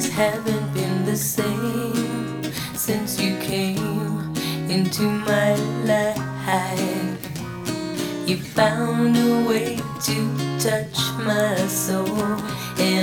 things haven't been the same since you came into my life. You found a way to touch my soul, and